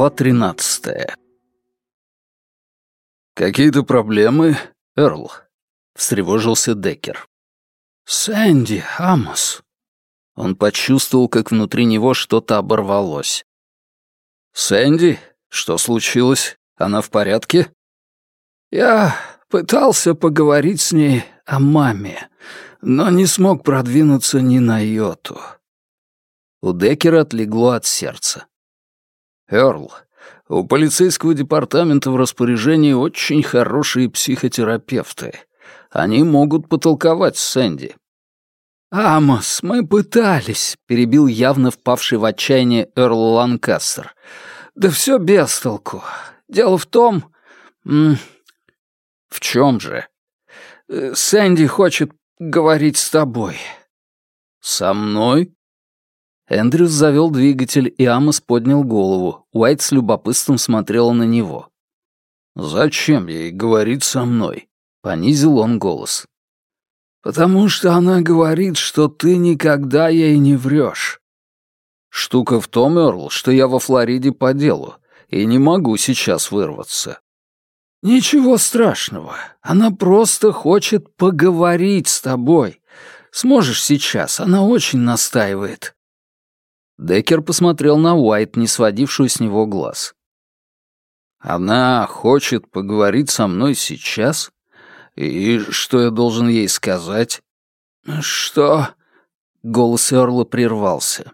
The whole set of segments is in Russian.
Глава тринадцатая. «Какие-то проблемы, Эрл?» — встревожился Деккер. «Сэнди, Амос». Он почувствовал, как внутри него что-то оборвалось. «Сэнди? Что случилось? Она в порядке?» «Я пытался поговорить с ней о маме, но не смог продвинуться ни на йоту». У Деккера отлегло от сердца. «Эрл, у полицейского департамента в распоряжении очень хорошие психотерапевты. Они могут потолковать с Сэнди». «Амос, мы пытались», — перебил явно впавший в отчаяние Эрл Ланкастер. «Да все без толку. Дело в том...» «В чем же?» э, «Сэнди хочет говорить с тобой». «Со мной?» Эндрюс завел двигатель, и Амос поднял голову. Уайт с любопытством смотрела на него. «Зачем ей говорить со мной?» — понизил он голос. «Потому что она говорит, что ты никогда ей не врешь». «Штука в том, Эрл, что я во Флориде по делу, и не могу сейчас вырваться». «Ничего страшного. Она просто хочет поговорить с тобой. Сможешь сейчас, она очень настаивает». Деккер посмотрел на Уайт, не сводившую с него глаз. «Она хочет поговорить со мной сейчас? И что я должен ей сказать?» «Что?» — голос Эрла прервался.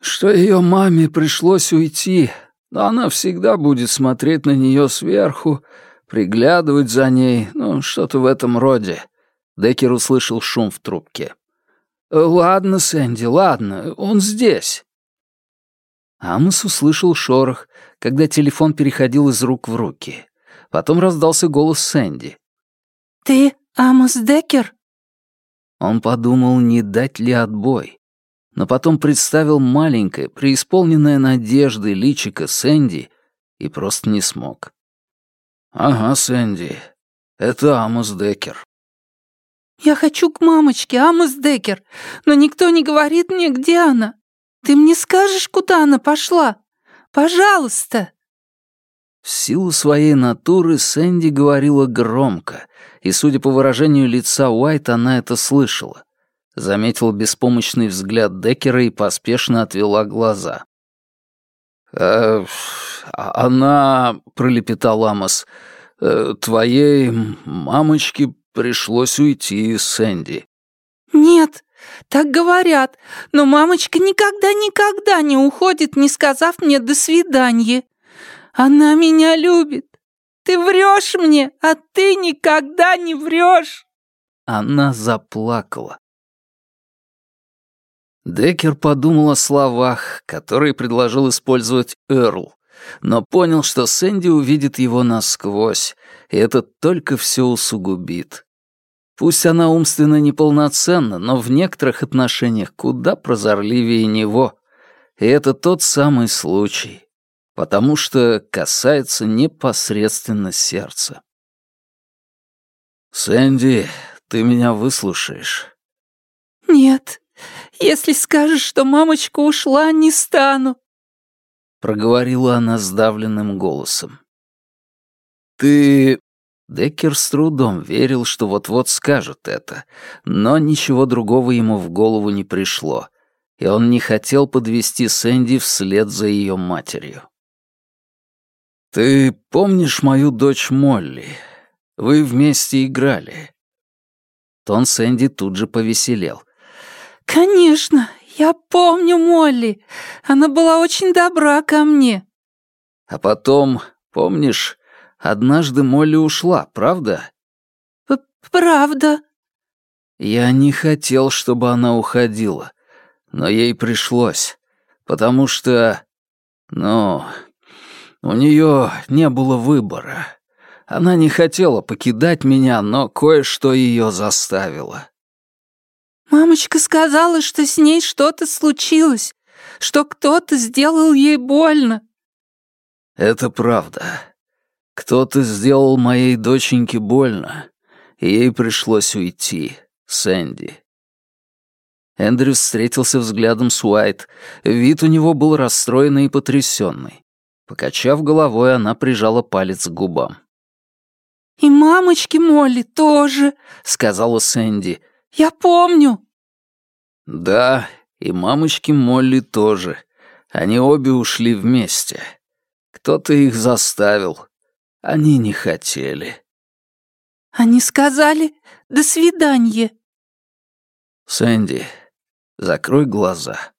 «Что ее маме пришлось уйти, но она всегда будет смотреть на нее сверху, приглядывать за ней, ну, что-то в этом роде». Деккер услышал шум в трубке. «Ладно, Сэнди, ладно, он здесь». Амос услышал шорох, когда телефон переходил из рук в руки. Потом раздался голос Сэнди. «Ты Амос Деккер?» Он подумал, не дать ли отбой. Но потом представил маленькое, преисполненное надежды личико Сэнди и просто не смог. «Ага, Сэнди, это Амос Деккер». «Я хочу к мамочке, Амос Деккер, но никто не говорит мне, где она. Ты мне скажешь, куда она пошла? Пожалуйста!» В силу своей натуры Сэнди говорила громко, и, судя по выражению лица Уайт, она это слышала. Заметила беспомощный взгляд Деккера и поспешно отвела глаза. «Э, «Она...» — пролепетал Амос. «Э, «Твоей мамочке Пришлось уйти, Сэнди. «Нет, так говорят, но мамочка никогда-никогда не уходит, не сказав мне «до свидания». Она меня любит. Ты врешь мне, а ты никогда не врешь. Она заплакала. Деккер подумал о словах, которые предложил использовать Эрл, но понял, что Сэнди увидит его насквозь, и это только все усугубит. Пусть она умственно неполноценна, но в некоторых отношениях куда прозорливее него. И это тот самый случай, потому что касается непосредственно сердца. «Сэнди, ты меня выслушаешь?» «Нет, если скажешь, что мамочка ушла, не стану», — проговорила она сдавленным голосом. «Ты...» Деккер с трудом верил, что вот-вот скажет это, но ничего другого ему в голову не пришло, и он не хотел подвести Сэнди вслед за ее матерью. «Ты помнишь мою дочь Молли? Вы вместе играли». Тон Сэнди тут же повеселел. «Конечно, я помню Молли. Она была очень добра ко мне». «А потом, помнишь, Однажды Молли ушла, правда? П правда. Я не хотел, чтобы она уходила, но ей пришлось, потому что... Ну, у нее не было выбора. Она не хотела покидать меня, но кое-что ее заставило. Мамочка сказала, что с ней что-то случилось, что кто-то сделал ей больно. Это правда. Кто-то сделал моей доченьке больно, и ей пришлось уйти, Сэнди. Эндрюс встретился взглядом с Уайт. Вид у него был расстроенный и потрясенный. Покачав головой, она прижала палец к губам. «И мамочки Молли тоже», — сказала Сэнди. «Я помню». «Да, и мамочки Молли тоже. Они обе ушли вместе. Кто-то их заставил. Они не хотели». «Они сказали «до свидания». «Сэнди, закрой глаза».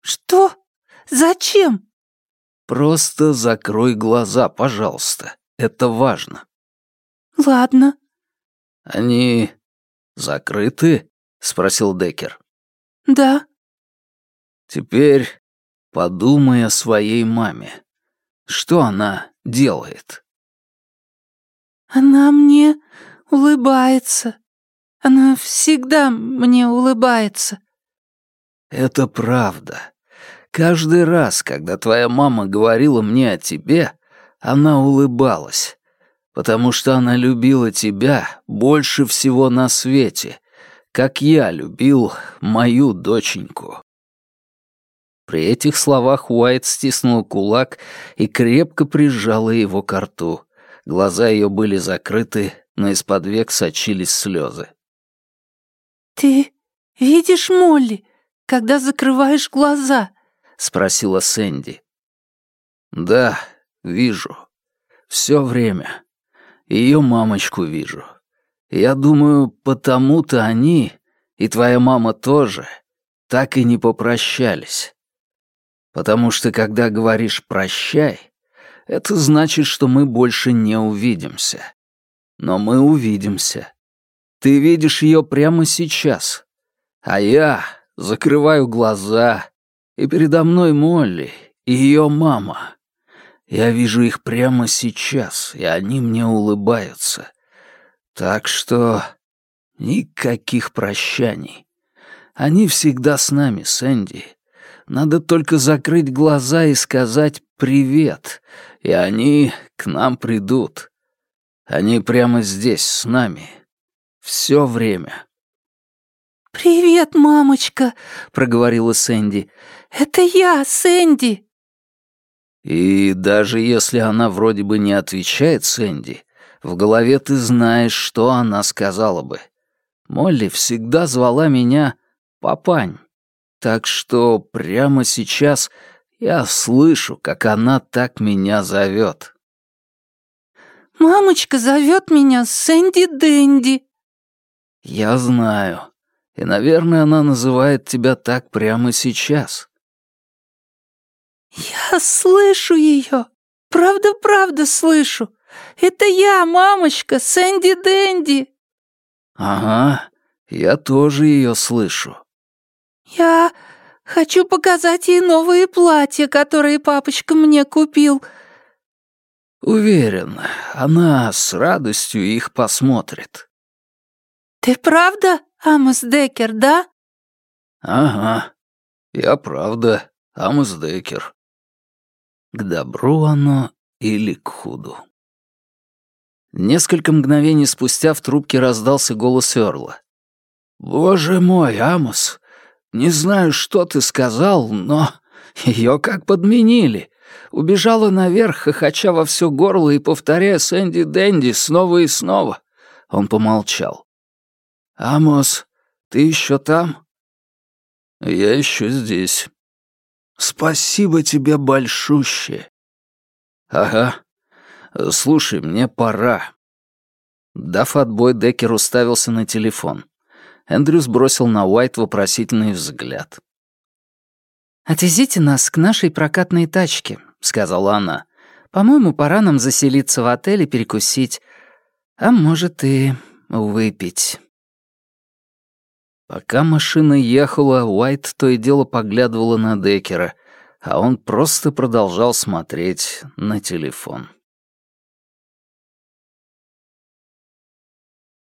«Что? Зачем?» «Просто закрой глаза, пожалуйста. Это важно». «Ладно». «Они закрыты?» — спросил Деккер. «Да». «Теперь подумай о своей маме. Что она делает?» «Она мне улыбается. Она всегда мне улыбается». «Это правда. Каждый раз, когда твоя мама говорила мне о тебе, она улыбалась, потому что она любила тебя больше всего на свете, как я любил мою доченьку». При этих словах Уайт стиснул кулак и крепко прижала его к рту. Глаза ее были закрыты, но из-под век сочились слезы. «Ты видишь Молли, когда закрываешь глаза?» — спросила Сэнди. «Да, вижу. Все время. Ее мамочку вижу. Я думаю, потому-то они, и твоя мама тоже, так и не попрощались. Потому что, когда говоришь «прощай», это значит, что мы больше не увидимся. Но мы увидимся. Ты видишь ее прямо сейчас. А я закрываю глаза и передо мной Молли и ее мама. Я вижу их прямо сейчас, и они мне улыбаются. Так что никаких прощаний. Они всегда с нами, Сэнди. Надо только закрыть глаза и сказать «привет», и они к нам придут. Они прямо здесь, с нами. Все время. «Привет, мамочка», — проговорила Сэнди. «Это я, Сэнди». И даже если она вроде бы не отвечает Сэнди, в голове ты знаешь, что она сказала бы. Молли всегда звала меня «папань». Так что прямо сейчас я слышу, как она так меня зовет. «Мамочка зовет меня Сэнди Дэнди». «Я знаю. И, наверное, она называет тебя так прямо сейчас. Я слышу ее. Правда-правда слышу. Это я, мамочка, Сэнди Дэнди. Ага, я тоже ее слышу. Я хочу показать ей новые платья, которые папочка мне купил. Уверен, она с радостью их посмотрит. Ты правда Амос Деккер, да?» «Ага, я правда Амос Деккер». К добру оно или к худу. Несколько мгновений спустя в трубке раздался голос Эрла. «Боже мой, Амос, не знаю, что ты сказал, но ее как подменили. Убежала наверх, хохоча во все горло и повторяя Сэнди Дэнди снова и снова». Он помолчал. «Амос, ты еще там?» «Я еще здесь». «Спасибо тебе большущее». «Ага. Слушай, мне пора». Дав отбой, Деккер уставился на телефон. Эндрюс бросил на Уайт вопросительный взгляд. «Отвезите нас к нашей прокатной тачке», — сказала она. «По-моему, пора нам заселиться в отель и перекусить. А может, и выпить». Пока машина ехала, Уайт то и дело поглядывала на Деккера, а он просто продолжал смотреть на телефон.